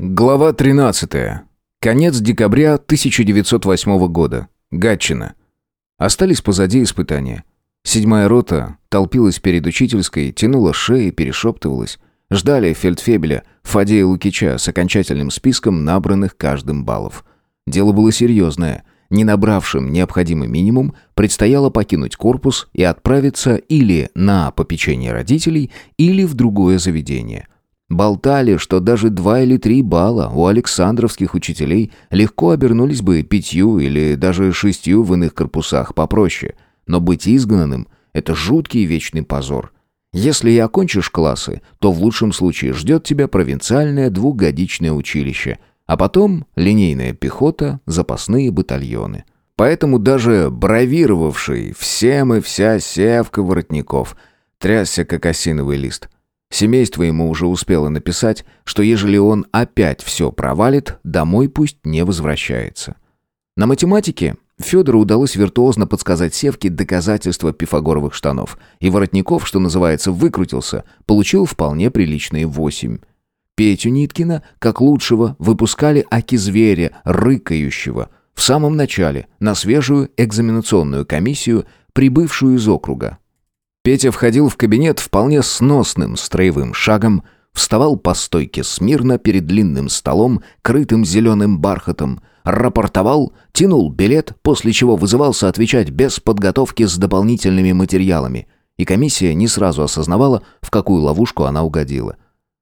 Глава 13. Конец декабря 1908 года. Гатчина. Остались позади испытания. Седьмая рота толпилась перед учительской, тянула шеи, перешептывалась. Ждали фельдфебеля Фадея Лукича с окончательным списком набранных каждым баллов. Дело было серьезное. Не набравшим необходимый минимум предстояло покинуть корпус и отправиться или на попечение родителей, или в другое заведение – Болтали, что даже два или три балла у александровских учителей легко обернулись бы пятью или даже шестью в иных корпусах попроще. Но быть изгнанным – это жуткий вечный позор. Если и окончишь классы, то в лучшем случае ждет тебя провинциальное двухгодичное училище, а потом линейная пехота, запасные батальоны. Поэтому даже бравировавший всем и вся севка воротников трясся, как осиновый лист – Семейство ему уже успело написать, что ежели он опять все провалит, домой пусть не возвращается. На математике Федору удалось виртуозно подсказать Севке доказательства пифагоровых штанов, и Воротников, что называется, выкрутился, получил вполне приличные восемь. Петю Ниткина, как лучшего, выпускали аки-зверя, рыкающего, в самом начале, на свежую экзаменационную комиссию, прибывшую из округа. Петя входил в кабинет вполне сносным строевым шагом, вставал по стойке смирно перед длинным столом, крытым зеленым бархатом, рапортовал, тянул билет, после чего вызывался отвечать без подготовки с дополнительными материалами. И комиссия не сразу осознавала, в какую ловушку она угодила.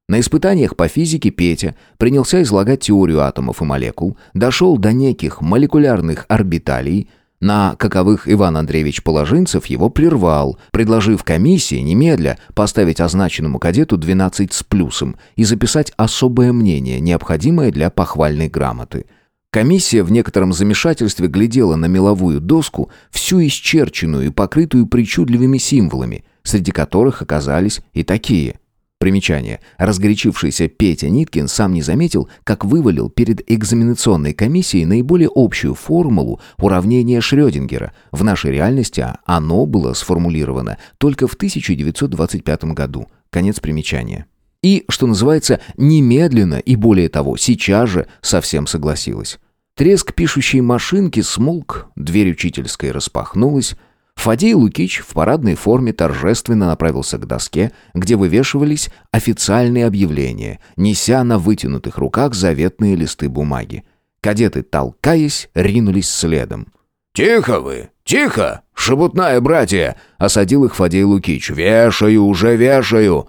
На испытаниях по физике Петя принялся излагать теорию атомов и молекул, дошел до неких молекулярных орбиталей, на каковых Иван Андреевич Положинцев его прервал, предложив комиссии немедля поставить означенному кадету 12 с плюсом и записать особое мнение, необходимое для похвальной грамоты. Комиссия в некотором замешательстве глядела на меловую доску, всю исчерченную и покрытую причудливыми символами, среди которых оказались и такие – Примечание. Разгорячившийся Петя Ниткин сам не заметил, как вывалил перед экзаменационной комиссией наиболее общую формулу уравнения Шрёдингера. В нашей реальности оно было сформулировано только в 1925 году. Конец примечания. И, что называется, немедленно и более того, сейчас же совсем согласилась. Треск пишущей машинки смолк, дверь учительской распахнулась, Фадей Лукич в парадной форме торжественно направился к доске, где вывешивались официальные объявления, неся на вытянутых руках заветные листы бумаги. Кадеты, толкаясь, ринулись следом. «Тихо вы! Тихо! Шебутная братья!» — осадил их Фадей Лукич. «Вешаю, уже вешаю!»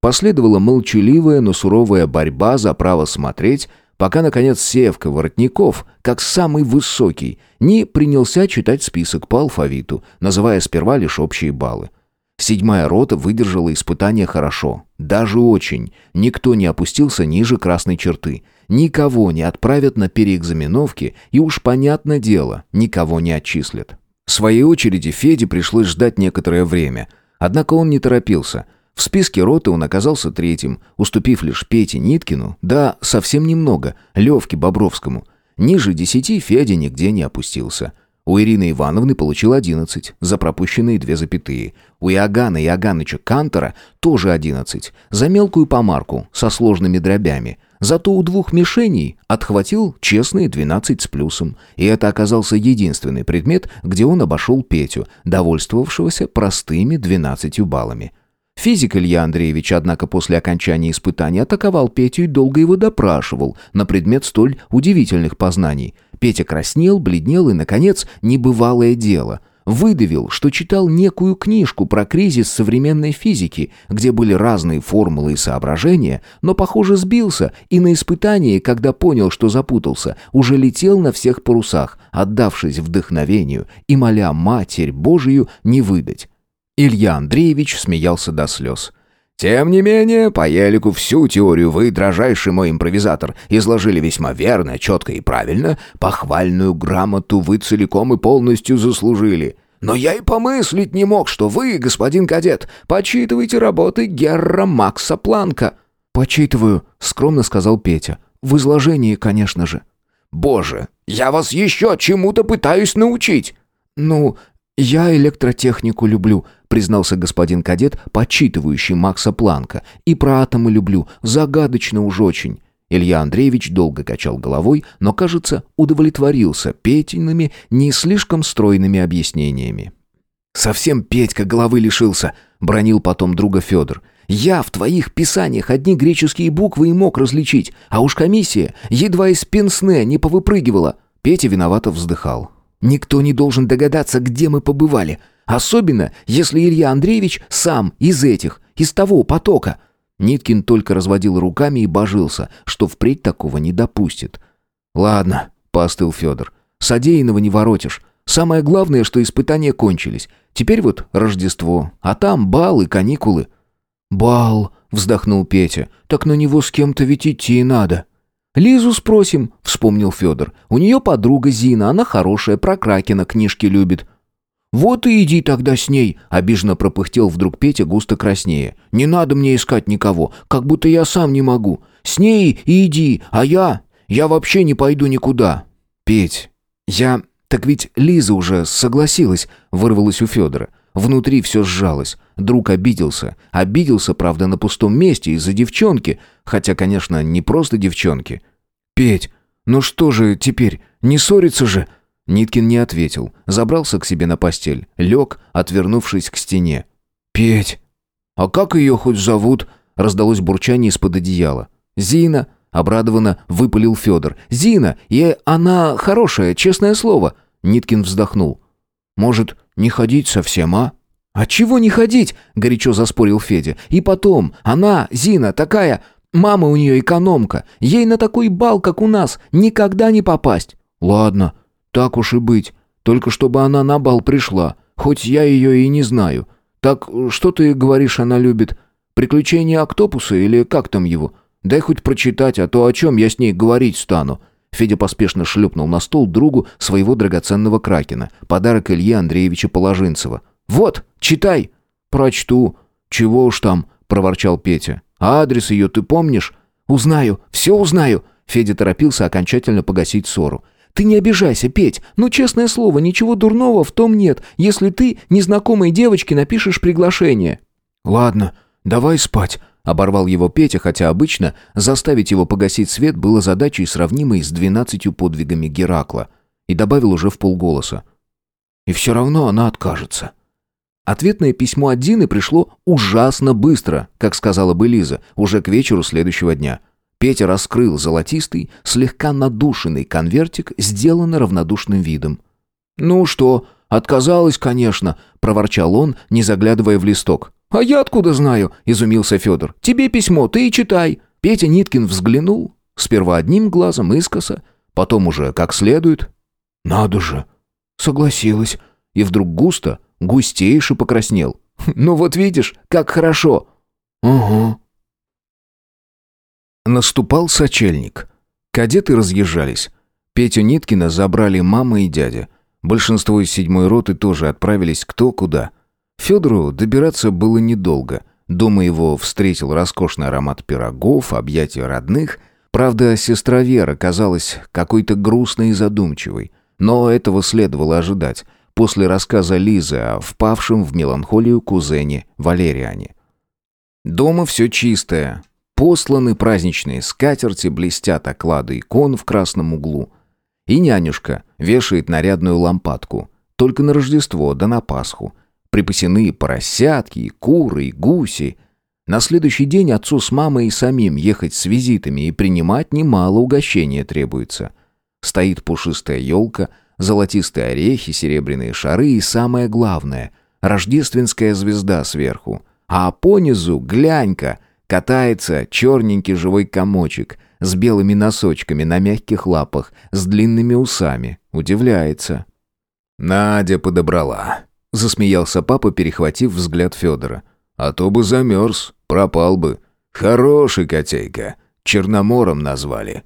Последовала молчаливая, но суровая борьба за право смотреть, пока, наконец, Севка Воротников, как самый высокий, не принялся читать список по алфавиту, называя сперва лишь общие баллы. Седьмая рота выдержала испытание хорошо, даже очень. Никто не опустился ниже красной черты. Никого не отправят на переэкзаменовки, и уж понятное дело, никого не отчислят. В своей очереди Феде пришлось ждать некоторое время. Однако он не торопился – в списке роты он оказался третьим, уступив лишь Пете Ниткину, да совсем немного, Левке Бобровскому. Ниже десяти Федя нигде не опустился. У Ирины Ивановны получил одиннадцать за пропущенные две запятые. У Иоганна Иоганныча Кантора тоже одиннадцать за мелкую помарку со сложными дробями. Зато у двух мишеней отхватил честные двенадцать с плюсом. И это оказался единственный предмет, где он обошел Петю, довольствовавшегося простыми двенадцатью баллами. Физик Илья Андреевич, однако, после окончания испытания атаковал Петю и долго его допрашивал на предмет столь удивительных познаний. Петя краснел, бледнел и, наконец, небывалое дело. Выдавил, что читал некую книжку про кризис современной физики, где были разные формулы и соображения, но, похоже, сбился и на испытании, когда понял, что запутался, уже летел на всех парусах, отдавшись вдохновению и моля Матерь Божию не выдать. Илья Андреевич смеялся до слез. «Тем не менее, по елику всю теорию вы, дрожайший мой импровизатор, изложили весьма верно, четко и правильно. Похвальную грамоту вы целиком и полностью заслужили. Но я и помыслить не мог, что вы, господин кадет, почитываете работы Герра Макса Планка». «Почитываю», — скромно сказал Петя. «В изложении, конечно же». «Боже, я вас еще чему-то пытаюсь научить». «Ну, я электротехнику люблю», признался господин кадет, почитывающий Макса Планка. «И про атомы люблю, загадочно уж очень». Илья Андреевич долго качал головой, но, кажется, удовлетворился Петиными не слишком стройными объяснениями. «Совсем Петька головы лишился», — бронил потом друга Федор. «Я в твоих писаниях одни греческие буквы и мог различить, а уж комиссия едва из пенсне не повыпрыгивала». Петя виновато вздыхал. «Никто не должен догадаться, где мы побывали. Особенно, если Илья Андреевич сам из этих, из того потока. Ниткин только разводил руками и божился, что впредь такого не допустит. «Ладно», — поостыл Федор, — «содеянного не воротишь. Самое главное, что испытания кончились. Теперь вот Рождество, а там бал и каникулы». «Бал», — вздохнул Петя, — «так на него с кем-то ведь идти надо». «Лизу спросим», — вспомнил Федор. «У нее подруга Зина, она хорошая, про Кракена книжки любит». «Вот и иди тогда с ней», — обиженно пропыхтел вдруг Петя густо краснее. «Не надо мне искать никого, как будто я сам не могу. С ней и иди, а я... Я вообще не пойду никуда». «Петь, я... Так ведь Лиза уже согласилась», — вырвалась у Федора. Внутри все сжалось. Друг обиделся. Обиделся, правда, на пустом месте из-за девчонки. Хотя, конечно, не просто девчонки. «Петь, ну что же теперь, не ссориться же?» Ниткин не ответил, забрался к себе на постель, лег, отвернувшись к стене. «Петь! А как ее хоть зовут?» раздалось бурчание из-под одеяла. «Зина!» — обрадованно выпалил Федор. «Зина! И она хорошая, честное слово!» Ниткин вздохнул. «Может, не ходить совсем, а?» «А чего не ходить?» — горячо заспорил Федя. «И потом, она, Зина, такая... Мама у нее экономка. Ей на такой бал, как у нас, никогда не попасть». «Ладно», «Так уж и быть. Только чтобы она на бал пришла, хоть я ее и не знаю. Так что ты говоришь, она любит? Приключения Октопуса или как там его? Дай хоть прочитать, а то о чем я с ней говорить стану». Федя поспешно шлепнул на стол другу своего драгоценного кракена, подарок Ильи Андреевича Положинцева. «Вот, читай!» «Прочту. Чего уж там?» – проворчал Петя. «А адрес ее ты помнишь?» «Узнаю, все узнаю!» Федя торопился окончательно погасить ссору. Ты не обижайся, Петь. Ну, честное слово, ничего дурного в том нет, если ты незнакомой девочке напишешь приглашение». «Ладно, давай спать», — оборвал его Петя, хотя обычно заставить его погасить свет было задачей, сравнимой с двенадцатью подвигами Геракла. И добавил уже в полголоса. «И все равно она откажется». Ответное письмо от Дины пришло ужасно быстро, как сказала бы Лиза, уже к вечеру следующего дня — Петя раскрыл золотистый, слегка надушенный конвертик, сделанный равнодушным видом. «Ну что, отказалась, конечно», — проворчал он, не заглядывая в листок. «А я откуда знаю?» — изумился Федор. «Тебе письмо, ты и читай». Петя Ниткин взглянул, сперва одним глазом искоса, потом уже как следует. «Надо же!» Согласилась. И вдруг густо, густейше покраснел. «Ну вот видишь, как хорошо!» «Угу», Наступал сочельник. Кадеты разъезжались. Петю Ниткина забрали мама и дядя. Большинство из седьмой роты тоже отправились кто куда. Федору добираться было недолго. Дома его встретил роскошный аромат пирогов, объятия родных. Правда, сестра Вера казалась какой-то грустной и задумчивой. Но этого следовало ожидать после рассказа Лизы о впавшем в меланхолию кузене Валериане. Дома все чистое, Посланы праздничные скатерти, блестят оклады икон в красном углу. И нянюшка вешает нарядную лампадку. Только на Рождество да на Пасху. Припасены поросятки, и куры, и гуси. На следующий день отцу с мамой и самим ехать с визитами и принимать немало угощения требуется. Стоит пушистая елка, золотистые орехи, серебряные шары и самое главное — рождественская звезда сверху. А понизу, глянь-ка, Катается черненький живой комочек с белыми носочками на мягких лапах, с длинными усами. Удивляется. «Надя подобрала», — засмеялся папа, перехватив взгляд Федора. «А то бы замерз, пропал бы. Хороший котейка. Черномором назвали».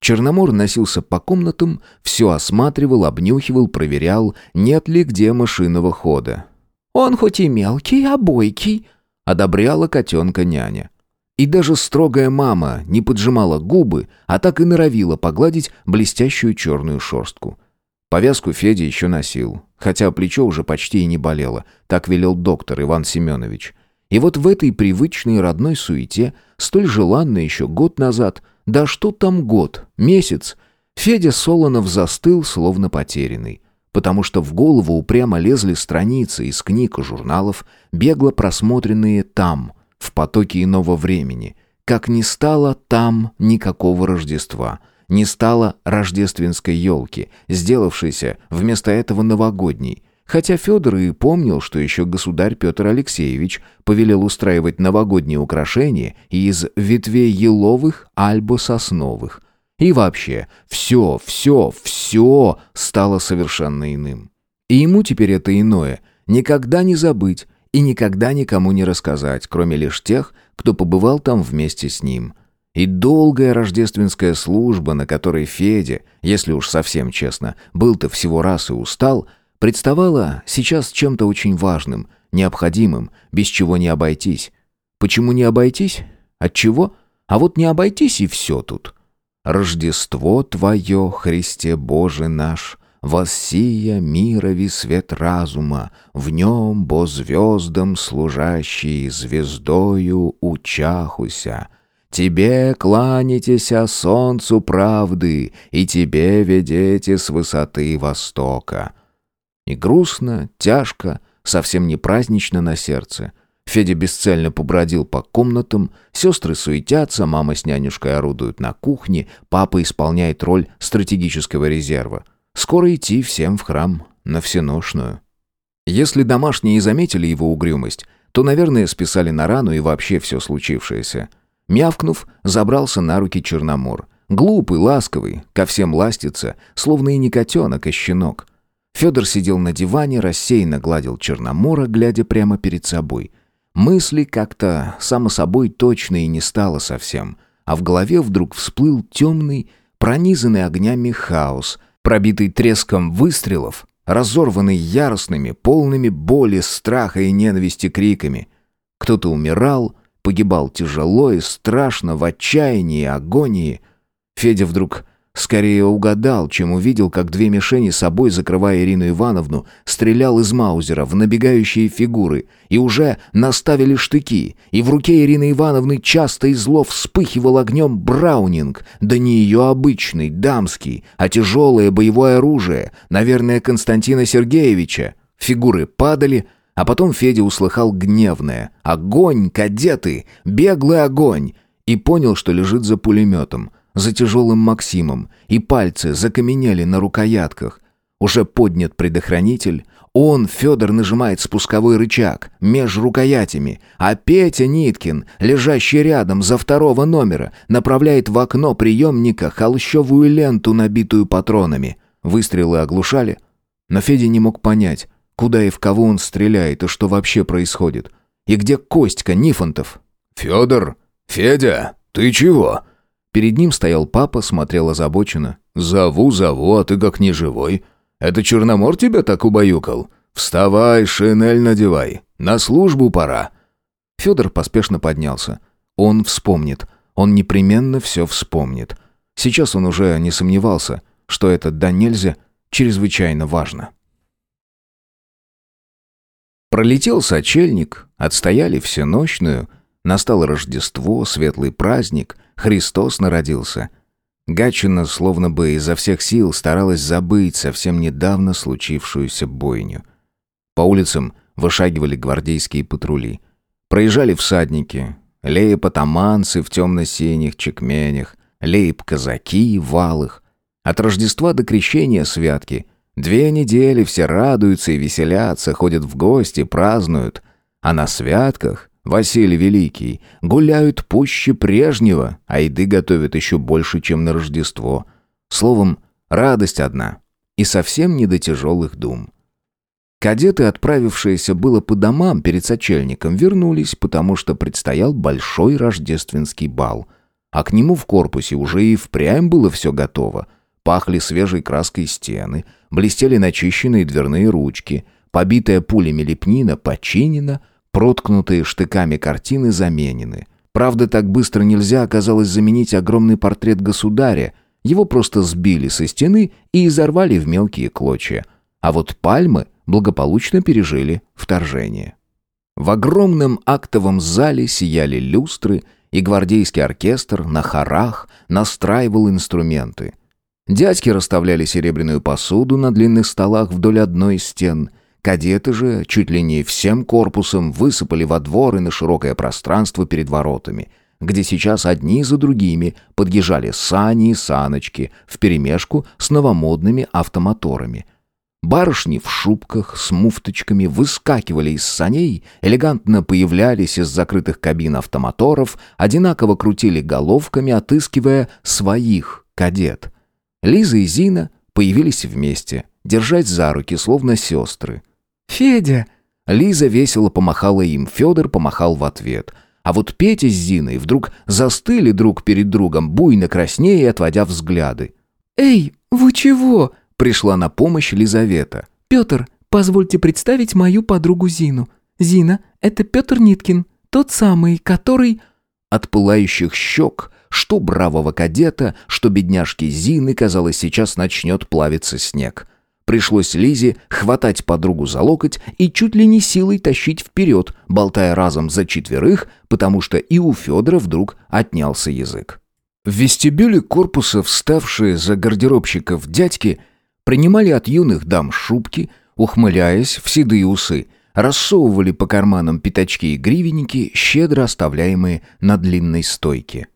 Черномор носился по комнатам, все осматривал, обнюхивал, проверял, нет ли где машинного хода. «Он хоть и мелкий, а бойкий», — одобряла котенка няня. И даже строгая мама не поджимала губы, а так и норовила погладить блестящую черную шерстку. Повязку Федя еще носил, хотя плечо уже почти и не болело, так велел доктор Иван Семенович. И вот в этой привычной родной суете, столь желанной еще год назад, Да что там год, месяц? Федя Солонов застыл, словно потерянный. Потому что в голову упрямо лезли страницы из книг и журналов, бегло просмотренные там, в потоке иного времени. Как не стало там никакого Рождества — не стало рождественской елки, сделавшейся вместо этого новогодней. Хотя Федор и помнил, что еще государь Петр Алексеевич повелел устраивать новогодние украшения из ветвей еловых альбо сосновых. И вообще, все, все, все стало совершенно иным. И ему теперь это иное никогда не забыть и никогда никому не рассказать, кроме лишь тех, кто побывал там вместе с ним – и долгая рождественская служба, на которой Федя, если уж совсем честно, был-то всего раз и устал, представала сейчас чем-то очень важным, необходимым, без чего не обойтись. Почему не обойтись? От чего? А вот не обойтись и все тут. Рождество Твое, Христе Боже наш, Воссия мирови свет разума, В нем, бо звездам служащий, Звездою учахуся, Тебе кланяйтеся солнцу правды, и тебе ведете с высоты востока». И грустно, тяжко, совсем не празднично на сердце. Федя бесцельно побродил по комнатам, сестры суетятся, мама с нянюшкой орудуют на кухне, папа исполняет роль стратегического резерва. Скоро идти всем в храм, на всеношную. Если домашние заметили его угрюмость, то, наверное, списали на рану и вообще все случившееся – Мявкнув, забрался на руки Черномор. Глупый, ласковый, ко всем ластится, словно и не котенок, а щенок. Федор сидел на диване, рассеянно гладил Черномора, глядя прямо перед собой. Мысли как-то, само собой, точно и не стало совсем. А в голове вдруг всплыл темный, пронизанный огнями хаос, пробитый треском выстрелов, разорванный яростными, полными боли, страха и ненависти криками. Кто-то умирал, Погибал тяжело и страшно, в отчаянии и агонии. Федя вдруг скорее угадал, чем увидел, как две мишени собой, закрывая Ирину Ивановну, стрелял из маузера в набегающие фигуры, и уже наставили штыки, и в руке Ирины Ивановны часто и зло вспыхивал огнем браунинг, да не ее обычный, дамский, а тяжелое боевое оружие, наверное, Константина Сергеевича. Фигуры падали, а потом Федя услыхал гневное «Огонь, кадеты! Беглый огонь!» и понял, что лежит за пулеметом, за тяжелым Максимом, и пальцы закаменели на рукоятках. Уже поднят предохранитель, он, Федор, нажимает спусковой рычаг меж рукоятями, а Петя Ниткин, лежащий рядом за второго номера, направляет в окно приемника холщовую ленту, набитую патронами. Выстрелы оглушали, но Федя не мог понять, Куда и в кого он стреляет, и что вообще происходит? И где Костька Нифонтов? «Федор! Федя! Ты чего?» Перед ним стоял папа, смотрел озабоченно. «Зову, зову, а ты как не живой. Это Черномор тебя так убаюкал? Вставай, шинель надевай. На службу пора». Федор поспешно поднялся. Он вспомнит. Он непременно все вспомнит. Сейчас он уже не сомневался, что это да нельзя чрезвычайно важно. Пролетел сочельник, отстояли всенощную, настало Рождество, светлый праздник, Христос народился. Гатчина словно бы изо всех сил старалась забыть совсем недавно случившуюся бойню. По улицам вышагивали гвардейские патрули. Проезжали всадники, лееп-атаманцы в темно-синих чекменях, лееп-казаки в валых. От Рождества до Крещения святки — Две недели все радуются и веселятся, ходят в гости, празднуют. А на святках Василий Великий гуляют пуще прежнего, а еды готовят еще больше, чем на Рождество. Словом, радость одна. И совсем не до тяжелых дум. Кадеты, отправившиеся было по домам перед сочельником, вернулись, потому что предстоял большой рождественский бал. А к нему в корпусе уже и впрямь было все готово. Пахли свежей краской стены, блестели начищенные дверные ручки, побитая пулями лепнина починена, проткнутые штыками картины заменены. Правда, так быстро нельзя оказалось заменить огромный портрет государя, его просто сбили со стены и изорвали в мелкие клочья. А вот пальмы благополучно пережили вторжение. В огромном актовом зале сияли люстры, и гвардейский оркестр на хорах настраивал инструменты. Дядьки расставляли серебряную посуду на длинных столах вдоль одной из стен. Кадеты же чуть ли не всем корпусом высыпали во двор и на широкое пространство перед воротами, где сейчас одни за другими подъезжали сани и саночки вперемешку с новомодными автомоторами – Барышни в шубках с муфточками выскакивали из саней, элегантно появлялись из закрытых кабин автомоторов, одинаково крутили головками, отыскивая своих кадет. Лиза и Зина появились вместе, держась за руки, словно сестры. «Федя!» Лиза весело помахала им, Федор помахал в ответ. А вот Петя с Зиной вдруг застыли друг перед другом, буйно краснея и отводя взгляды. «Эй, вы чего?» Пришла на помощь Лизавета. «Петр, позвольте представить мою подругу Зину. Зина — это Петр Ниткин, тот самый, который...» От пылающих щек, что бравого кадета, что бедняжки Зины, казалось, сейчас начнет плавиться снег. Пришлось Лизе хватать подругу за локоть и чуть ли не силой тащить вперед, болтая разом за четверых, потому что и у Федора вдруг отнялся язык. В вестибюле корпуса, вставшие за гардеробщиков дядьки, принимали от юных дам шубки, ухмыляясь в седые усы, рассовывали по карманам пятачки и гривенники, щедро оставляемые на длинной стойке.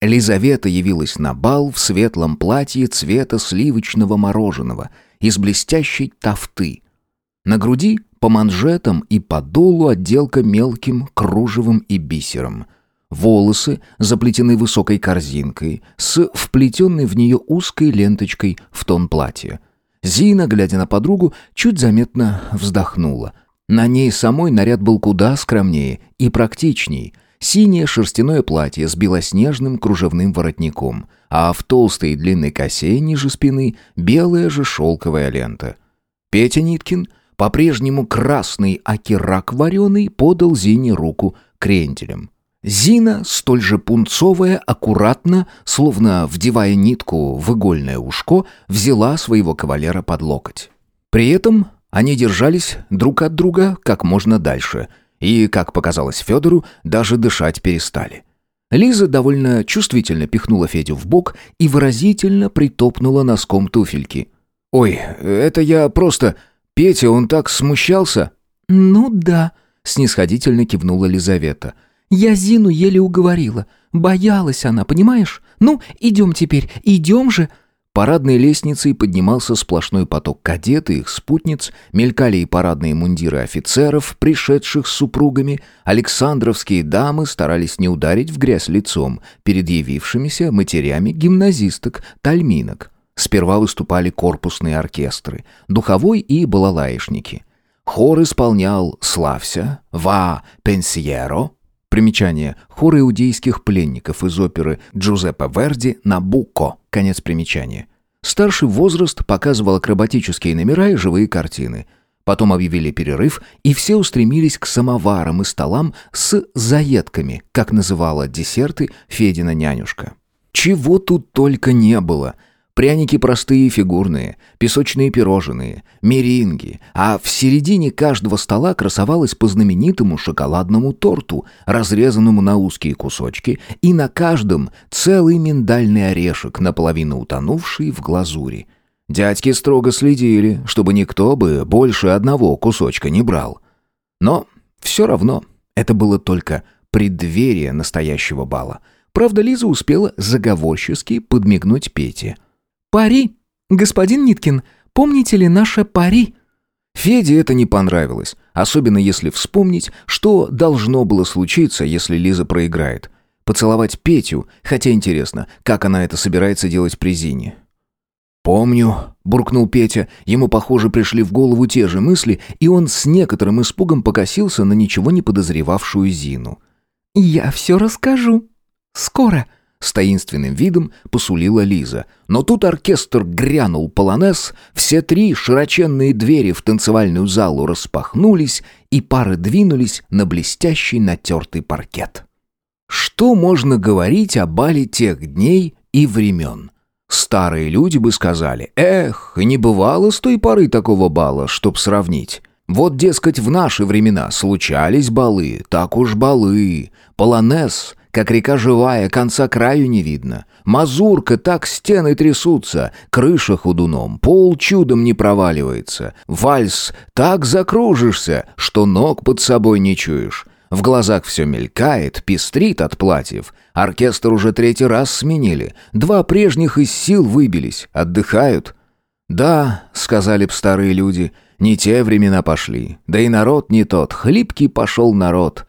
Лизавета явилась на бал в светлом платье цвета сливочного мороженого из блестящей тафты. На груди по манжетам и по долу отделка мелким кружевом и бисером – Волосы заплетены высокой корзинкой с вплетенной в нее узкой ленточкой в тон платья. Зина, глядя на подругу, чуть заметно вздохнула. На ней самой наряд был куда скромнее и практичней. Синее шерстяное платье с белоснежным кружевным воротником, а в толстой и длинной косе ниже спины белая же шелковая лента. Петя Ниткин, по-прежнему красный акирак вареный, подал Зине руку кренделем. Зина, столь же пунцовая, аккуратно, словно вдевая нитку в игольное ушко, взяла своего кавалера под локоть. При этом они держались друг от друга как можно дальше, и, как показалось Федору, даже дышать перестали. Лиза довольно чувствительно пихнула Федю в бок и выразительно притопнула носком туфельки. «Ой, это я просто... Петя, он так смущался?» «Ну да», — снисходительно кивнула Лизавета — я Зину еле уговорила. Боялась она, понимаешь? Ну, идем теперь, идем же!» Парадной лестницей поднимался сплошной поток кадет и их спутниц, мелькали и парадные мундиры офицеров, пришедших с супругами. Александровские дамы старались не ударить в грязь лицом перед явившимися матерями гимназисток, тальминок. Сперва выступали корпусные оркестры, духовой и балалаишники. Хор исполнял «Славься», «Ва Пенсиеро», Примечание. Хор иудейских пленников из оперы Джузеппе Верди «Набуко». Конец примечания. Старший возраст показывал акробатические номера и живые картины. Потом объявили перерыв, и все устремились к самоварам и столам с заедками, как называла десерты Федина нянюшка. Чего тут только не было – Пряники простые и фигурные, песочные пирожные, меринги, а в середине каждого стола красовалось по знаменитому шоколадному торту, разрезанному на узкие кусочки, и на каждом целый миндальный орешек, наполовину утонувший в глазури. Дядьки строго следили, чтобы никто бы больше одного кусочка не брал. Но все равно это было только преддверие настоящего бала. Правда, Лиза успела заговорчески подмигнуть Пете – «Пари! Господин Ниткин, помните ли наше пари?» Феде это не понравилось, особенно если вспомнить, что должно было случиться, если Лиза проиграет. Поцеловать Петю, хотя интересно, как она это собирается делать при Зине. «Помню», — буркнул Петя, ему, похоже, пришли в голову те же мысли, и он с некоторым испугом покосился на ничего не подозревавшую Зину. «Я все расскажу. Скоро», с таинственным видом посулила Лиза. Но тут оркестр грянул полонез, все три широченные двери в танцевальную залу распахнулись, и пары двинулись на блестящий натертый паркет. Что можно говорить о бале тех дней и времен? Старые люди бы сказали, эх, не бывало с той поры такого бала, чтоб сравнить. Вот, дескать, в наши времена случались балы, так уж балы. Полонез как река живая, конца краю не видно. Мазурка, так стены трясутся, крыша худуном, пол чудом не проваливается. Вальс, так закружишься, что ног под собой не чуешь. В глазах все мелькает, пестрит от платьев. Оркестр уже третий раз сменили. Два прежних из сил выбились, отдыхают. «Да», — сказали б старые люди, — «не те времена пошли. Да и народ не тот, хлипкий пошел народ».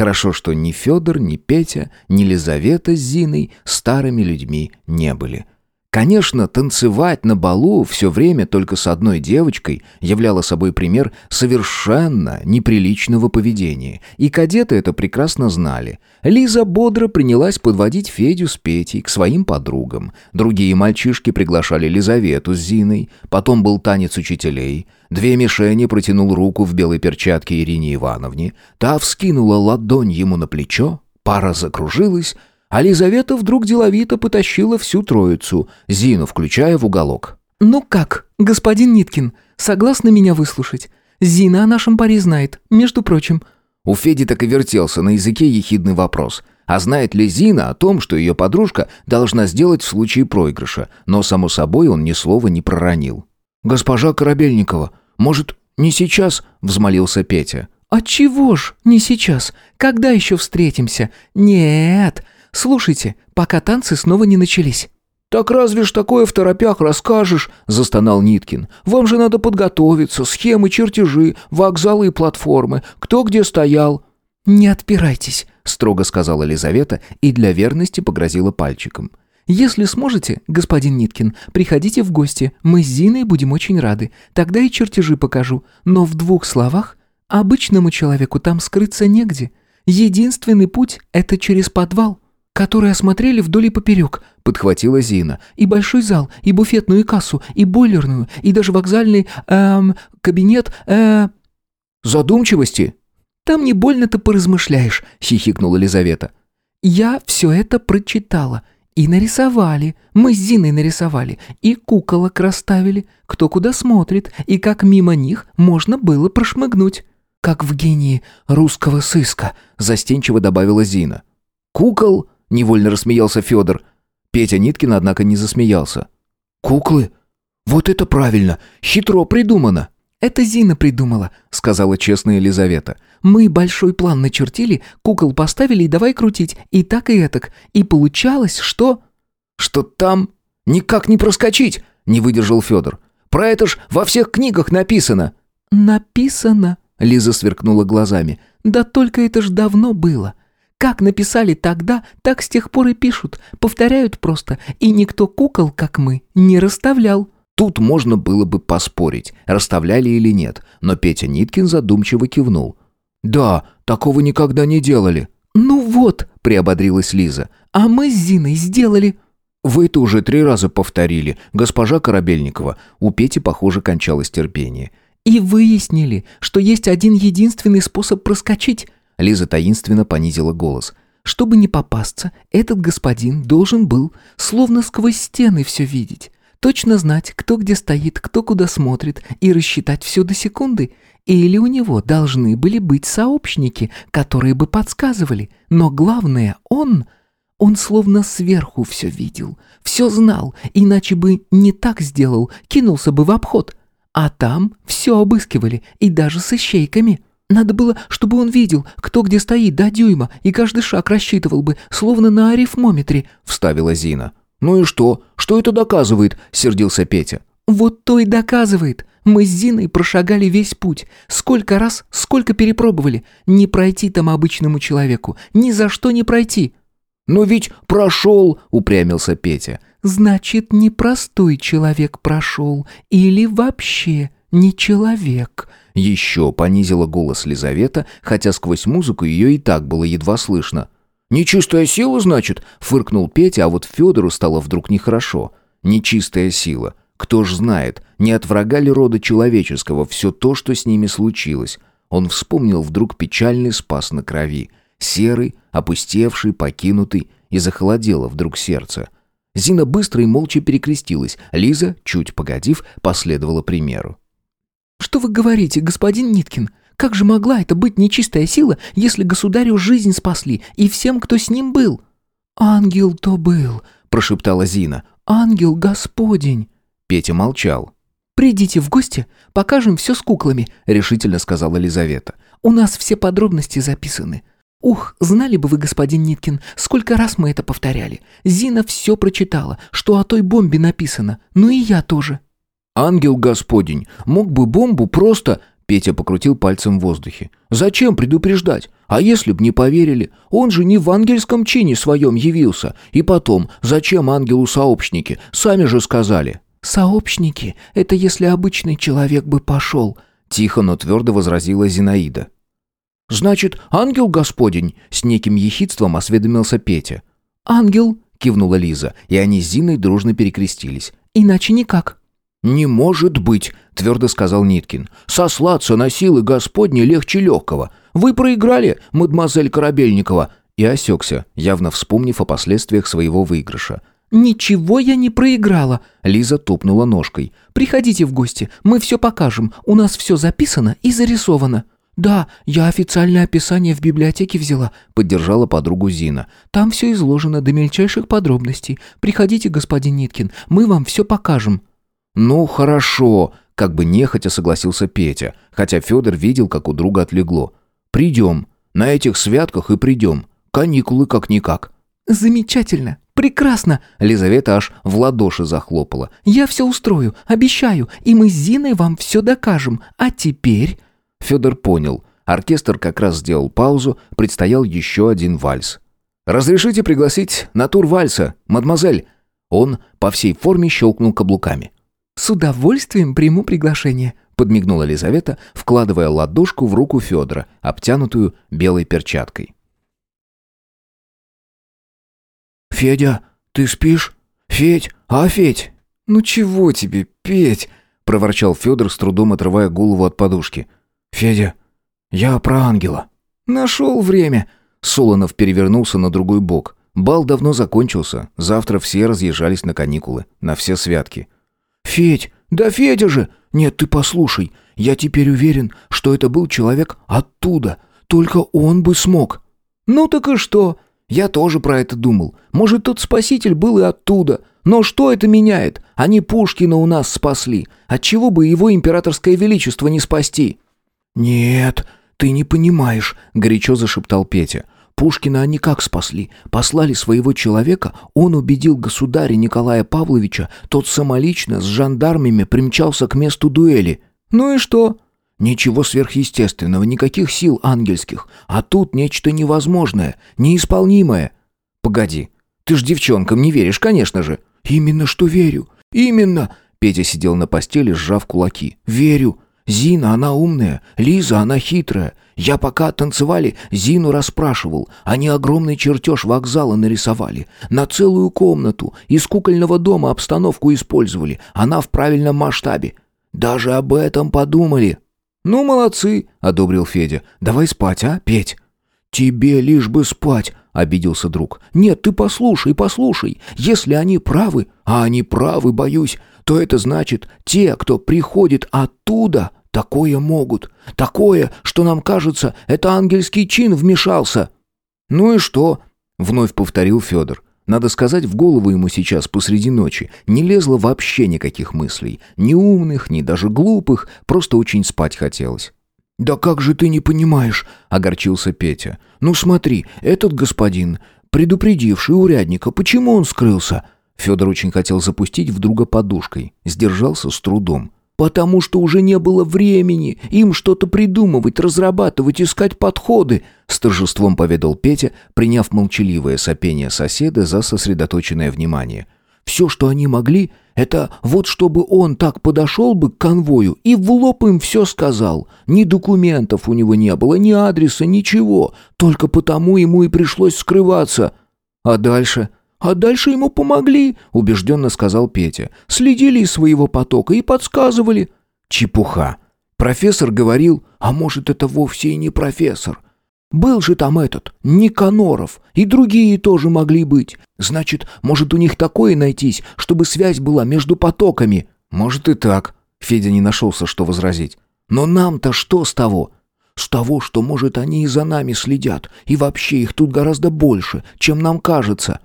Хорошо, что ни Федор, ни Петя, ни Лизавета с Зиной старыми людьми не были. Конечно, танцевать на балу все время только с одной девочкой являло собой пример совершенно неприличного поведения, и кадеты это прекрасно знали. Лиза бодро принялась подводить Федю с Петей к своим подругам. Другие мальчишки приглашали Лизавету с Зиной, потом был танец учителей. Две мишени протянул руку в белой перчатке Ирине Ивановне, та вскинула ладонь ему на плечо, пара закружилась, а Лизавета вдруг деловито потащила всю троицу, Зину включая в уголок. «Ну как, господин Ниткин, согласны меня выслушать? Зина о нашем паре знает, между прочим». У Феди так и вертелся на языке ехидный вопрос. А знает ли Зина о том, что ее подружка должна сделать в случае проигрыша? Но, само собой, он ни слова не проронил. «Госпожа Корабельникова, может, не сейчас?» — взмолился Петя. «А чего ж не сейчас? Когда еще встретимся? Нет, Слушайте, пока танцы снова не начались». «Так разве ж такое в торопях расскажешь?» – застонал Ниткин. «Вам же надо подготовиться, схемы, чертежи, вокзалы и платформы, кто где стоял». «Не отпирайтесь», – строго сказала Лизавета и для верности погрозила пальчиком. «Если сможете, господин Ниткин, приходите в гости, мы с Зиной будем очень рады. Тогда и чертежи покажу. Но в двух словах, обычному человеку там скрыться негде. Единственный путь – это через подвал» которые осмотрели вдоль и поперек», — подхватила Зина. «И большой зал, и буфетную и кассу, и бойлерную, и даже вокзальный, эм, кабинет, э...» «Задумчивости?» «Там не больно-то поразмышляешь», — хихикнула Лизавета. «Я все это прочитала. И нарисовали. Мы с Зиной нарисовали. И куколок расставили. Кто куда смотрит. И как мимо них можно было прошмыгнуть». «Как в гении русского сыска», — застенчиво добавила Зина. «Кукол?» Невольно рассмеялся Федор. Петя Ниткин, однако, не засмеялся. «Куклы? Вот это правильно! Хитро придумано!» «Это Зина придумала», — сказала честная Елизавета. «Мы большой план начертили, кукол поставили и давай крутить, и так и этак. И получалось, что...» «Что там никак не проскочить», — не выдержал Федор. «Про это ж во всех книгах написано». «Написано», — Лиза сверкнула глазами. «Да только это ж давно было. Как написали тогда, так с тех пор и пишут. Повторяют просто. И никто кукол, как мы, не расставлял. Тут можно было бы поспорить, расставляли или нет, но Петя Ниткин задумчиво кивнул. «Да, такого никогда не делали». «Ну вот», — приободрилась Лиза, — «а мы с Зиной сделали». «Вы это уже три раза повторили, госпожа Корабельникова». У Пети, похоже, кончалось терпение. «И выяснили, что есть один единственный способ проскочить. Лиза таинственно понизила голос. «Чтобы не попасться, этот господин должен был, словно сквозь стены все видеть, точно знать, кто где стоит, кто куда смотрит, и рассчитать все до секунды. Или у него должны были быть сообщники, которые бы подсказывали. Но главное, он...» Он словно сверху все видел, все знал, иначе бы не так сделал, кинулся бы в обход. А там все обыскивали, и даже с ищейками. Надо было, чтобы он видел, кто где стоит до дюйма, и каждый шаг рассчитывал бы, словно на арифмометре», — вставила Зина. «Ну и что? Что это доказывает?» — сердился Петя. «Вот то и доказывает. Мы с Зиной прошагали весь путь. Сколько раз, сколько перепробовали. Не пройти там обычному человеку. Ни за что не пройти». «Но ведь прошел!» — упрямился Петя. «Значит, непростой человек прошел. Или вообще не человек», еще понизила голос Лизавета, хотя сквозь музыку ее и так было едва слышно. «Нечистая сила, значит?» — фыркнул Петя, а вот Федору стало вдруг нехорошо. «Нечистая сила. Кто ж знает, не от врага ли рода человеческого все то, что с ними случилось?» Он вспомнил вдруг печальный спас на крови. Серый, опустевший, покинутый, и захолодело вдруг сердце. Зина быстро и молча перекрестилась. Лиза, чуть погодив, последовала примеру. «Что вы говорите, господин Ниткин? Как же могла это быть нечистая сила, если государю жизнь спасли и всем, кто с ним был?» «Ангел то был», — прошептала Зина. «Ангел Господень». Петя молчал. «Придите в гости, покажем все с куклами», — решительно сказала Лизавета. «У нас все подробности записаны. Ух, знали бы вы, господин Ниткин, сколько раз мы это повторяли. Зина все прочитала, что о той бомбе написано. Ну и я тоже». «Ангел Господень мог бы бомбу просто...» Петя покрутил пальцем в воздухе. «Зачем предупреждать? А если б не поверили? Он же не в ангельском чине своем явился. И потом, зачем ангелу сообщники? Сами же сказали». «Сообщники — это если обычный человек бы пошел», — тихо, но твердо возразила Зинаида. «Значит, ангел Господень?» — с неким ехидством осведомился Петя. «Ангел», — кивнула Лиза, и они с Зиной дружно перекрестились. «Иначе никак». «Не может быть», — твердо сказал Ниткин. «Сослаться на силы Господни легче легкого. Вы проиграли, мадемуазель Корабельникова». И осекся, явно вспомнив о последствиях своего выигрыша. «Ничего я не проиграла», — Лиза топнула ножкой. «Приходите в гости, мы все покажем. У нас все записано и зарисовано». «Да, я официальное описание в библиотеке взяла», — поддержала подругу Зина. «Там все изложено до мельчайших подробностей. Приходите, господин Ниткин, мы вам все покажем». «Ну, хорошо», — как бы нехотя согласился Петя, хотя Федор видел, как у друга отлегло. «Придем. На этих святках и придем. Каникулы как-никак». «Замечательно. Прекрасно!» Лизавета аж в ладоши захлопала. «Я все устрою, обещаю, и мы с Зиной вам все докажем. А теперь...» Федор понял. Оркестр как раз сделал паузу, предстоял еще один вальс. «Разрешите пригласить на тур вальса, мадемуазель?» Он по всей форме щелкнул каблуками. «С удовольствием приму приглашение», — подмигнула Лизавета, вкладывая ладошку в руку Федора, обтянутую белой перчаткой. «Федя, ты спишь? Федь, а Федь?» «Ну чего тебе, Петь?» — проворчал Федор, с трудом отрывая голову от подушки. «Федя, я про ангела». «Нашел время!» Солонов перевернулся на другой бок. Бал давно закончился. Завтра все разъезжались на каникулы, на все святки. «Федь, да Федя же! Нет, ты послушай, я теперь уверен, что это был человек оттуда, только он бы смог». «Ну так и что? Я тоже про это думал. Может, тот спаситель был и оттуда. Но что это меняет? Они Пушкина у нас спасли. Отчего бы его императорское величество не спасти?» «Нет, ты не понимаешь», — горячо зашептал Петя. Пушкина они как спасли? Послали своего человека, он убедил государя Николая Павловича, тот самолично с жандармами примчался к месту дуэли. Ну и что? Ничего сверхъестественного, никаких сил ангельских, а тут нечто невозможное, неисполнимое. Погоди, ты ж девчонкам не веришь, конечно же. Именно что верю. Именно. Петя сидел на постели, сжав кулаки. Верю. Зина, она умная, Лиза, она хитрая. Я пока танцевали, Зину расспрашивал. Они огромный чертеж вокзала нарисовали. На целую комнату. Из кукольного дома обстановку использовали. Она в правильном масштабе. Даже об этом подумали. «Ну, молодцы», — одобрил Федя. «Давай спать, а, Петь?» «Тебе лишь бы спать», — обиделся друг. «Нет, ты послушай, послушай. Если они правы, а они правы, боюсь, то это значит, те, кто приходит оттуда, Такое могут. Такое, что нам кажется, это ангельский чин вмешался. Ну и что? Вновь повторил Федор. Надо сказать, в голову ему сейчас посреди ночи не лезло вообще никаких мыслей. Ни умных, ни даже глупых, просто очень спать хотелось. «Да как же ты не понимаешь?» — огорчился Петя. «Ну смотри, этот господин, предупредивший урядника, почему он скрылся?» Федор очень хотел запустить в друга подушкой, сдержался с трудом. «Потому что уже не было времени им что-то придумывать, разрабатывать, искать подходы», с торжеством поведал Петя, приняв молчаливое сопение соседа за сосредоточенное внимание. «Все, что они могли, это вот чтобы он так подошел бы к конвою и в лоб им все сказал. Ни документов у него не было, ни адреса, ничего. Только потому ему и пришлось скрываться. А дальше...» «А дальше ему помогли», — убежденно сказал Петя. «Следили из своего потока и подсказывали». «Чепуха. Профессор говорил, а может, это вовсе и не профессор. Был же там этот, Никаноров, и другие тоже могли быть. Значит, может у них такое найтись, чтобы связь была между потоками?» «Может и так», — Федя не нашелся, что возразить. «Но нам-то что с того? С того, что, может, они и за нами следят, и вообще их тут гораздо больше, чем нам кажется».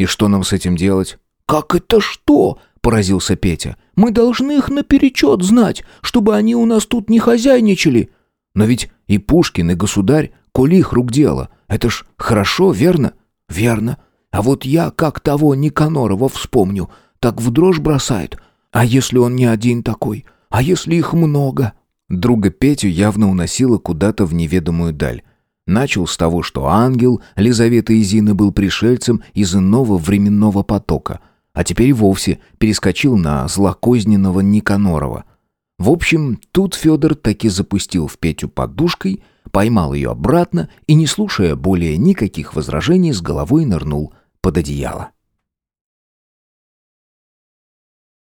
«И что нам с этим делать?» «Как это что?» — поразился Петя. «Мы должны их наперечет знать, чтобы они у нас тут не хозяйничали». «Но ведь и Пушкин, и государь, коли их рук дело, это ж хорошо, верно?» «Верно. А вот я, как того Никанорова, вспомню, так в дрожь бросает. А если он не один такой? А если их много?» Друга Петю явно уносило куда-то в неведомую даль. Начал с того, что ангел Лизаветы и Зины был пришельцем из иного временного потока, а теперь вовсе перескочил на злокозненного Никанорова. В общем, тут Федор таки запустил в Петю подушкой, поймал ее обратно и, не слушая более никаких возражений, с головой нырнул под одеяло.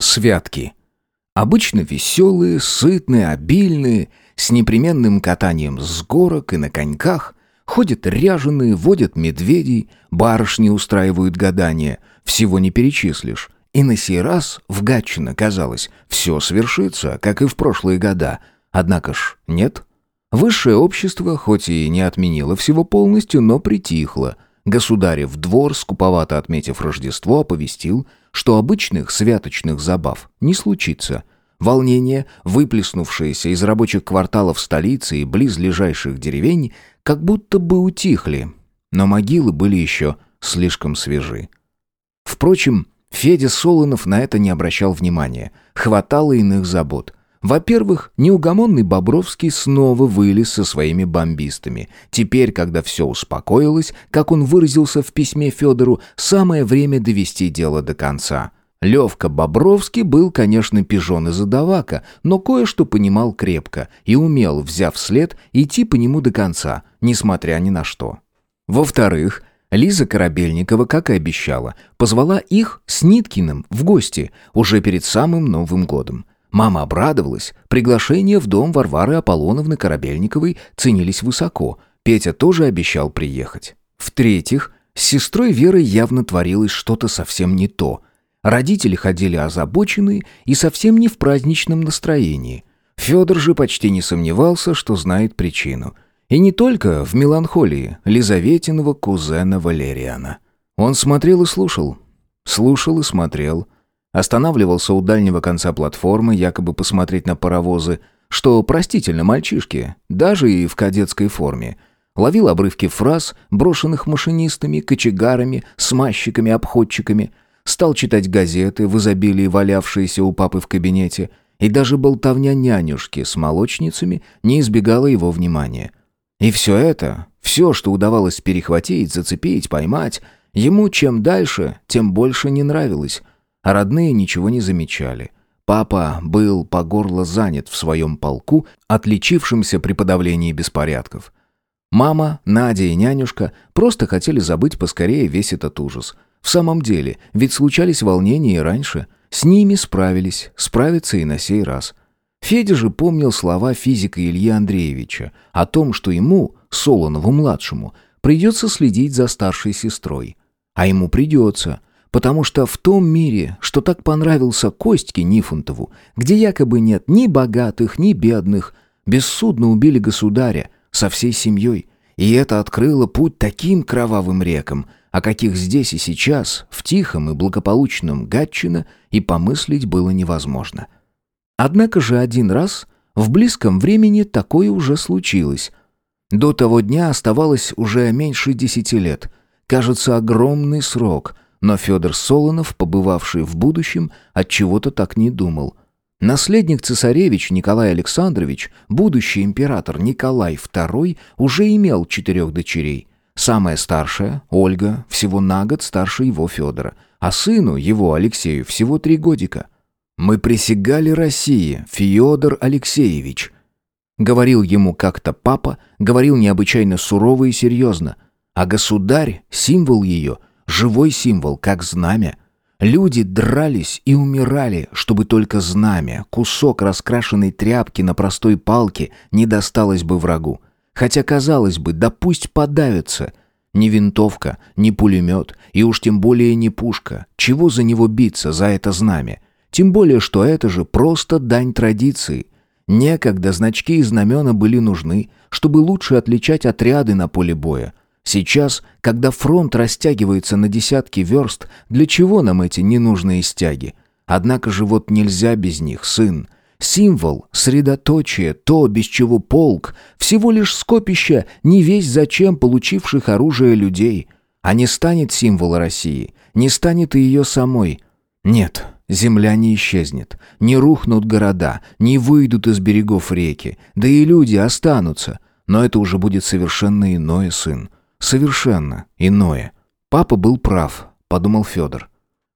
Святки. Обычно веселые, сытные, обильные, с непременным катанием с горок и на коньках, ходят ряженые, водят медведей, барышни устраивают гадания, всего не перечислишь. И на сей раз в Гатчино, казалось, все свершится, как и в прошлые года. Однако ж нет. Высшее общество, хоть и не отменило всего полностью, но притихло. Государев двор, скуповато отметив Рождество, оповестил, что обычных святочных забав не случится. Волнение, выплеснувшееся из рабочих кварталов столицы и близлежащих деревень, как будто бы утихли, но могилы были еще слишком свежи. Впрочем, Федя Солонов на это не обращал внимания. Хватало иных забот. Во-первых, неугомонный Бобровский снова вылез со своими бомбистами. Теперь, когда все успокоилось, как он выразился в письме Федору, самое время довести дело до конца. Левка Бобровский был, конечно, пижон и задавака, но кое-что понимал крепко и умел, взяв след, идти по нему до конца, несмотря ни на что. Во-вторых, Лиза Корабельникова, как и обещала, позвала их с Ниткиным в гости уже перед самым Новым годом. Мама обрадовалась. Приглашения в дом Варвары Аполлоновны Корабельниковой ценились высоко. Петя тоже обещал приехать. В-третьих, с сестрой Верой явно творилось что-то совсем не то. Родители ходили озабоченные и совсем не в праздничном настроении. Федор же почти не сомневался, что знает причину. И не только в меланхолии Лизаветиного кузена Валериана. Он смотрел и слушал. Слушал и смотрел – Останавливался у дальнего конца платформы, якобы посмотреть на паровозы, что простительно мальчишке, даже и в кадетской форме. Ловил обрывки фраз, брошенных машинистами, кочегарами, смазчиками, обходчиками. Стал читать газеты, в изобилии валявшиеся у папы в кабинете. И даже болтовня нянюшки с молочницами не избегала его внимания. И все это, все, что удавалось перехватить, зацепить, поймать, ему чем дальше, тем больше не нравилось – а родные ничего не замечали. Папа был по горло занят в своем полку, отличившемся при подавлении беспорядков. Мама, Надя и нянюшка просто хотели забыть поскорее весь этот ужас. В самом деле, ведь случались волнения и раньше. С ними справились, справятся и на сей раз. Федя же помнил слова физика Ильи Андреевича о том, что ему, Солонову-младшему, придется следить за старшей сестрой. А ему придется – Потому что в том мире, что так понравился Костьке Нифонтову, где якобы нет ни богатых, ни бедных, бессудно убили государя со всей семьей, и это открыло путь таким кровавым рекам, о каких здесь и сейчас, в тихом и благополучном Гатчино, и помыслить было невозможно. Однако же один раз в близком времени такое уже случилось. До того дня оставалось уже меньше десяти лет. Кажется, огромный срок — но Федор Солонов, побывавший в будущем, от чего-то так не думал. Наследник цесаревич Николай Александрович, будущий император Николай II, уже имел четырех дочерей. Самая старшая, Ольга, всего на год старше его Федора, а сыну, его Алексею, всего три годика. «Мы присягали России, Федор Алексеевич», — говорил ему как-то папа, говорил необычайно сурово и серьезно, а государь, символ ее — живой символ, как знамя. Люди дрались и умирали, чтобы только знамя, кусок раскрашенной тряпки на простой палке не досталось бы врагу. Хотя, казалось бы, да пусть подавится. Ни винтовка, ни пулемет, и уж тем более не пушка. Чего за него биться, за это знамя? Тем более, что это же просто дань традиции. Некогда значки и знамена были нужны, чтобы лучше отличать отряды на поле боя. Сейчас, когда фронт растягивается на десятки верст, для чего нам эти ненужные стяги? Однако же вот нельзя без них, сын. Символ, средоточие, то, без чего полк, всего лишь скопище не весь зачем получивших оружие людей. А не станет символа России, не станет и ее самой. Нет, земля не исчезнет, не рухнут города, не выйдут из берегов реки, да и люди останутся. Но это уже будет совершенно иное, сын. Совершенно иное. Папа был прав, подумал Федор.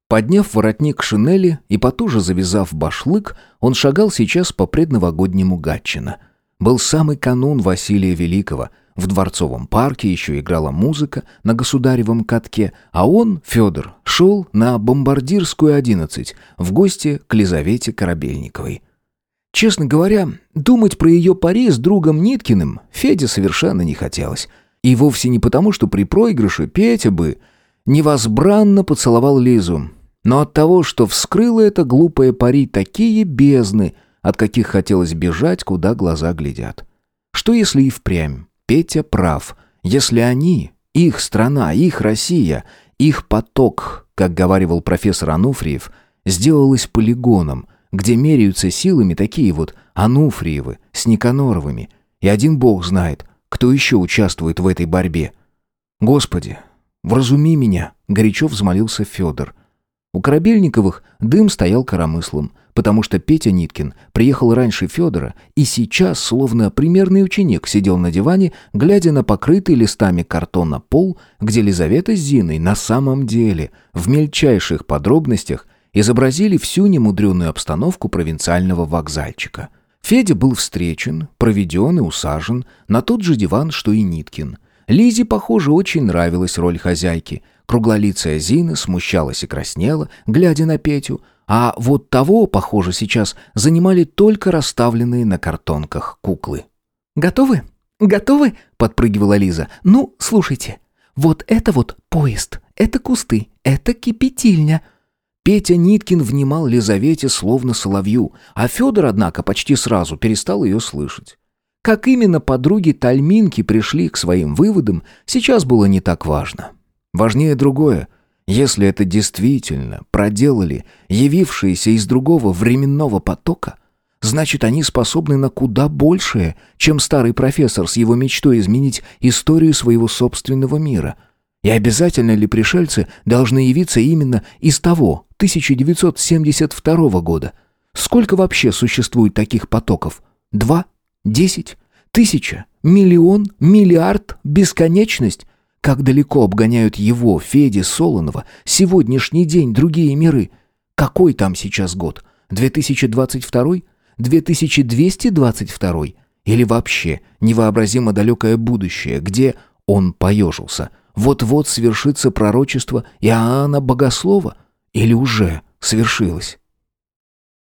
Подняв воротник шинели и потуже завязав башлык, он шагал сейчас по предновогоднему Гатчина. Был самый канун Василия Великого. В Дворцовом парке еще играла музыка на государевом катке, а он, Федор, шел на Бомбардирскую 11 в гости к Лизавете Корабельниковой. Честно говоря, думать про ее пари с другом Ниткиным Феде совершенно не хотелось. И вовсе не потому, что при проигрыше Петя бы невозбранно поцеловал Лизу, но от того, что вскрыло это глупое пари такие бездны, от каких хотелось бежать, куда глаза глядят. Что если и впрямь? Петя прав. Если они, их страна, их Россия, их поток, как говаривал профессор Ануфриев, сделалась полигоном, где меряются силами такие вот Ануфриевы с Никаноровыми, и один бог знает, кто еще участвует в этой борьбе. «Господи, вразуми меня!» — горячо взмолился Федор. У Корабельниковых дым стоял коромыслом, потому что Петя Ниткин приехал раньше Федора и сейчас, словно примерный ученик, сидел на диване, глядя на покрытый листами картона пол, где Лизавета с Зиной на самом деле, в мельчайших подробностях, изобразили всю немудреную обстановку провинциального вокзальчика. Федя был встречен, проведен и усажен на тот же диван, что и Ниткин. Лизе, похоже, очень нравилась роль хозяйки – Круглолицая Зина смущалась и краснела, глядя на Петю, а вот того, похоже, сейчас занимали только расставленные на картонках куклы. «Готовы? Готовы?» — подпрыгивала Лиза. «Ну, слушайте. Вот это вот поезд, это кусты, это кипятильня». Петя Ниткин внимал Лизавете словно соловью, а Федор, однако, почти сразу перестал ее слышать. Как именно подруги Тальминки пришли к своим выводам, сейчас было не так важно. Важнее другое. Если это действительно проделали явившиеся из другого временного потока, значит, они способны на куда большее, чем старый профессор с его мечтой изменить историю своего собственного мира. И обязательно ли пришельцы должны явиться именно из того 1972 года? Сколько вообще существует таких потоков? Два? Десять? Тысяча? Миллион? Миллиард? Бесконечность? Как далеко обгоняют его, Феди Солонова, сегодняшний день другие миры? Какой там сейчас год? 2022? 2222? Или вообще невообразимо далекое будущее, где он поежился? Вот-вот свершится пророчество Иоанна Богослова? Или уже свершилось?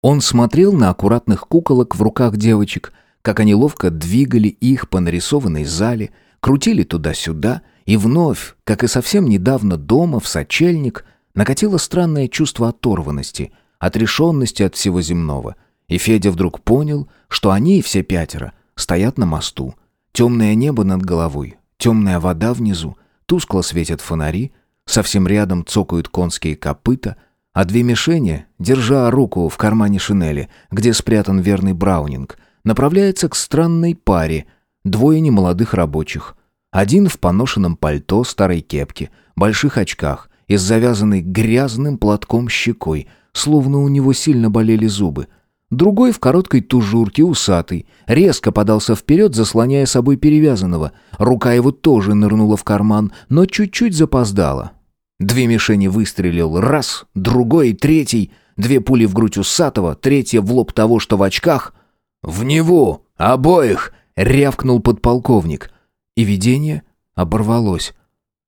Он смотрел на аккуратных куколок в руках девочек, как они ловко двигали их по нарисованной зале, крутили туда-сюда, и вновь, как и совсем недавно дома, в сочельник, накатило странное чувство оторванности, отрешенности от всего земного. И Федя вдруг понял, что они, все пятеро, стоят на мосту. Темное небо над головой, темная вода внизу, тускло светят фонари, совсем рядом цокают конские копыта, а две мишени, держа руку в кармане шинели, где спрятан верный Браунинг, направляются к странной паре, двое немолодых рабочих — один в поношенном пальто, старой кепке, больших очках и с завязанной грязным платком щекой, словно у него сильно болели зубы. Другой в короткой тужурке, усатый, резко подался вперед, заслоняя собой перевязанного. Рука его тоже нырнула в карман, но чуть-чуть запоздала. Две мишени выстрелил раз, другой, третий. Две пули в грудь усатого, третья в лоб того, что в очках. «В него! Обоих!» — рявкнул подполковник. И видение оборвалось.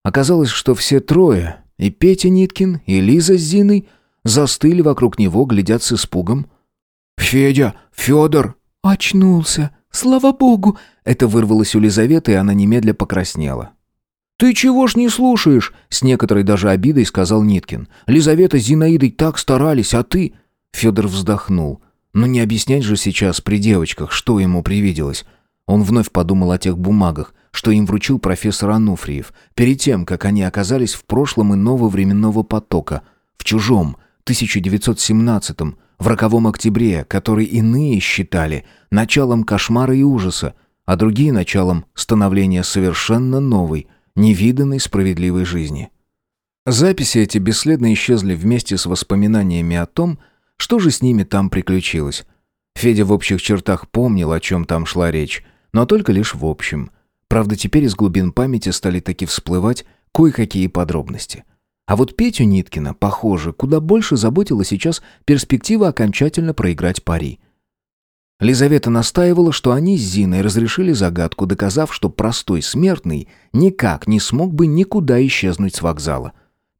Оказалось, что все трое, и Петя Ниткин, и Лиза с Зиной, застыли вокруг него, глядят с испугом. «Федя! Федор!» «Очнулся! Слава богу!» Это вырвалось у Лизаветы, и она немедля покраснела. «Ты чего ж не слушаешь?» С некоторой даже обидой сказал Ниткин. «Лизавета с Зинаидой так старались, а ты...» Федор вздохнул. Но не объяснять же сейчас при девочках, что ему привиделось. Он вновь подумал о тех бумагах, что им вручил профессор Ануфриев, перед тем, как они оказались в прошлом иного временного потока, в чужом, 1917-м, в роковом октябре, который иные считали началом кошмара и ужаса, а другие началом становления совершенно новой, невиданной справедливой жизни. Записи эти бесследно исчезли вместе с воспоминаниями о том, что же с ними там приключилось. Федя в общих чертах помнил, о чем там шла речь, но только лишь в общем. Правда, теперь из глубин памяти стали таки всплывать кое-какие подробности. А вот Петю Ниткина, похоже, куда больше заботила сейчас перспектива окончательно проиграть пари. Лизавета настаивала, что они с Зиной разрешили загадку, доказав, что простой смертный никак не смог бы никуда исчезнуть с вокзала.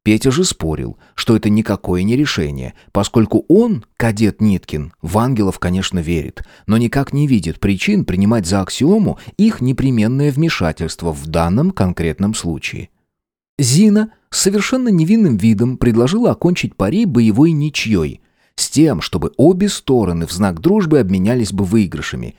Петя же спорил, что это никакое не решение, поскольку он, кадет Ниткин, в ангелов, конечно, верит, но никак не видит причин принимать за аксиому их непременное вмешательство в данном конкретном случае. Зина с совершенно невинным видом предложила окончить пари боевой ничьей, с тем, чтобы обе стороны в знак дружбы обменялись бы выигрышами.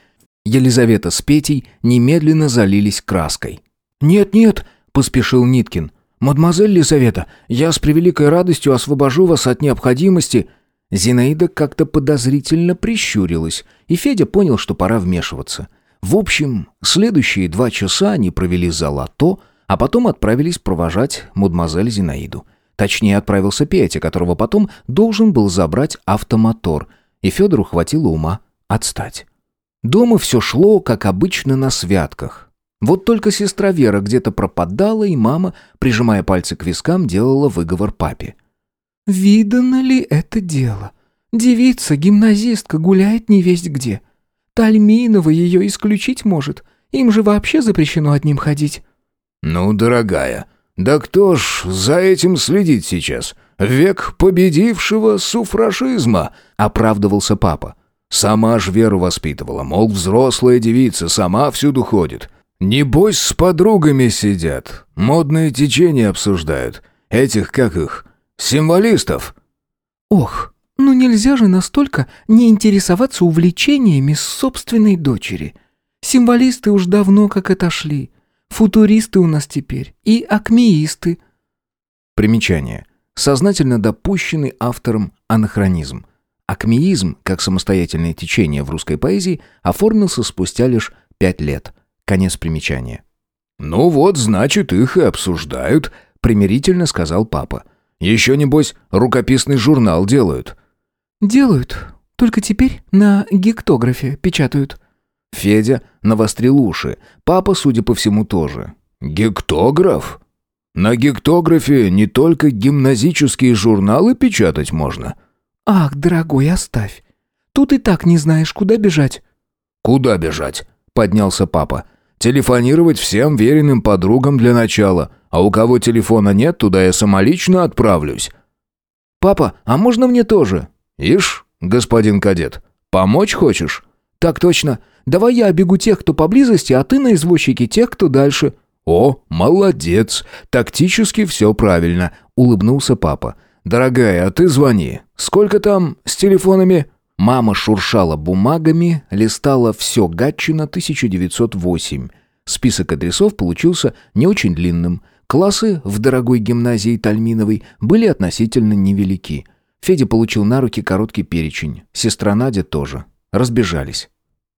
Елизавета с Петей немедленно залились краской. «Нет-нет», — поспешил Ниткин. «Мадемуазель Лизавета, я с превеликой радостью освобожу вас от необходимости...» Зинаида как-то подозрительно прищурилась, и Федя понял, что пора вмешиваться. В общем, следующие два часа они провели за лото, а потом отправились провожать мадемуазель Зинаиду. Точнее, отправился Петя, которого потом должен был забрать автомотор, и Федору хватило ума отстать. Дома все шло, как обычно, на святках. Вот только сестра Вера где-то пропадала, и мама, прижимая пальцы к вискам, делала выговор папе. «Видано ли это дело? Девица, гимназистка, гуляет не весть где. Тальминова ее исключить может. Им же вообще запрещено одним ходить». «Ну, дорогая, да кто ж за этим следит сейчас? Век победившего суфражизма!» — оправдывался папа. «Сама ж Веру воспитывала, мол, взрослая девица, сама всюду ходит. Небось, с подругами сидят, модные течения обсуждают. Этих, как их, символистов». «Ох, ну нельзя же настолько не интересоваться увлечениями собственной дочери. Символисты уж давно как отошли. Футуристы у нас теперь и акмеисты. Примечание. Сознательно допущенный автором анахронизм. Акмеизм, как самостоятельное течение в русской поэзии, оформился спустя лишь пять лет. Конец примечания. «Ну вот, значит, их и обсуждают», — примирительно сказал папа. «Еще, небось, рукописный журнал делают». «Делают. Только теперь на гектографе печатают». Федя навострил уши. Папа, судя по всему, тоже. «Гектограф? На гектографе не только гимназические журналы печатать можно?» «Ах, дорогой, оставь. Тут и так не знаешь, куда бежать». «Куда бежать?» — поднялся папа. «Телефонировать всем веренным подругам для начала, а у кого телефона нет, туда я самолично отправлюсь». «Папа, а можно мне тоже?» «Ишь, господин кадет, помочь хочешь?» «Так точно. Давай я обегу тех, кто поблизости, а ты на извозчике тех, кто дальше». «О, молодец! Тактически все правильно», — улыбнулся папа. «Дорогая, а ты звони. Сколько там с телефонами?» Мама шуршала бумагами, листала все Гатчина 1908. Список адресов получился не очень длинным. Классы в дорогой гимназии Тальминовой были относительно невелики. Федя получил на руки короткий перечень. Сестра Надя тоже. Разбежались.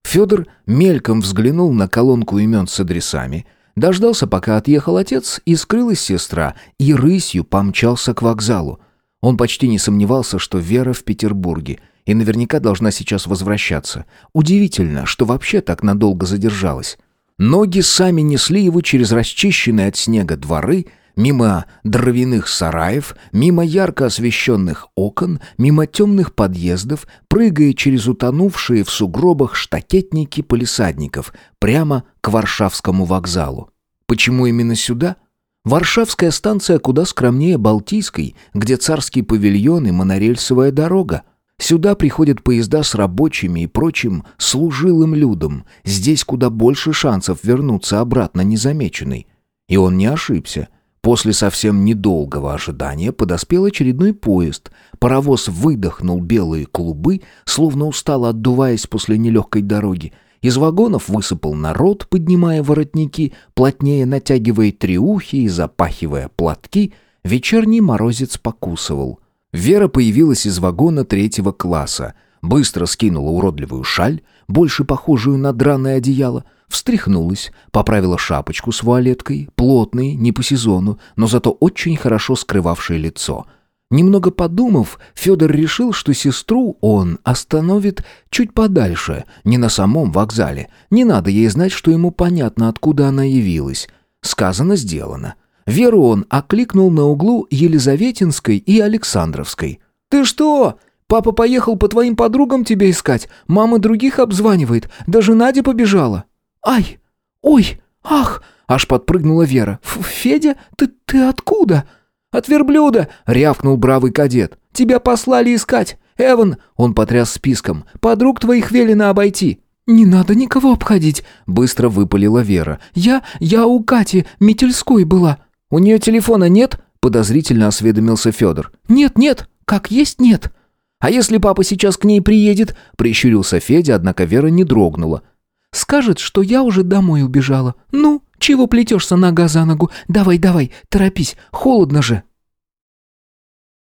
Федор мельком взглянул на колонку имен с адресами, дождался, пока отъехал отец, и скрылась сестра, и рысью помчался к вокзалу. Он почти не сомневался, что Вера в Петербурге, и наверняка должна сейчас возвращаться. Удивительно, что вообще так надолго задержалась. Ноги сами несли его через расчищенные от снега дворы, мимо дровяных сараев, мимо ярко освещенных окон, мимо темных подъездов, прыгая через утонувшие в сугробах штакетники полисадников, прямо к Варшавскому вокзалу. Почему именно сюда? Варшавская станция куда скромнее Балтийской, где царский павильон и монорельсовая дорога. Сюда приходят поезда с рабочими и прочим служилым людом. Здесь куда больше шансов вернуться обратно незамеченной. И он не ошибся. После совсем недолгого ожидания подоспел очередной поезд. Паровоз выдохнул белые клубы, словно устал отдуваясь после нелегкой дороги. Из вагонов высыпал народ, поднимая воротники, плотнее натягивая триухи и запахивая платки. Вечерний морозец покусывал. Вера появилась из вагона третьего класса. Быстро скинула уродливую шаль, больше похожую на драное одеяло, встряхнулась, поправила шапочку с вуалеткой, плотной, не по сезону, но зато очень хорошо скрывавшее лицо. Немного подумав, Федор решил, что сестру он остановит чуть подальше, не на самом вокзале. Не надо ей знать, что ему понятно, откуда она явилась. Сказано, сделано. Веру он окликнул на углу Елизаветинской и Александровской. «Ты что? Папа поехал по твоим подругам тебя искать. Мама других обзванивает. Даже Надя побежала». «Ай! Ой! Ах!» Аж подпрыгнула Вера. «Федя, ты, ты откуда?» «От верблюда!» — рявкнул бравый кадет. «Тебя послали искать! Эван!» — он потряс списком. «Подруг твоих велено обойти!» «Не надо никого обходить!» — быстро выпалила Вера. «Я... я у Кати Метельской была!» «У нее телефона нет?» — подозрительно осведомился Федор. «Нет, нет! Как есть нет!» «А если папа сейчас к ней приедет?» — прищурился Федя, однако Вера не дрогнула. «Скажет, что я уже домой убежала. Ну, чего плетешься нога за ногу? Давай, давай, торопись, холодно же!»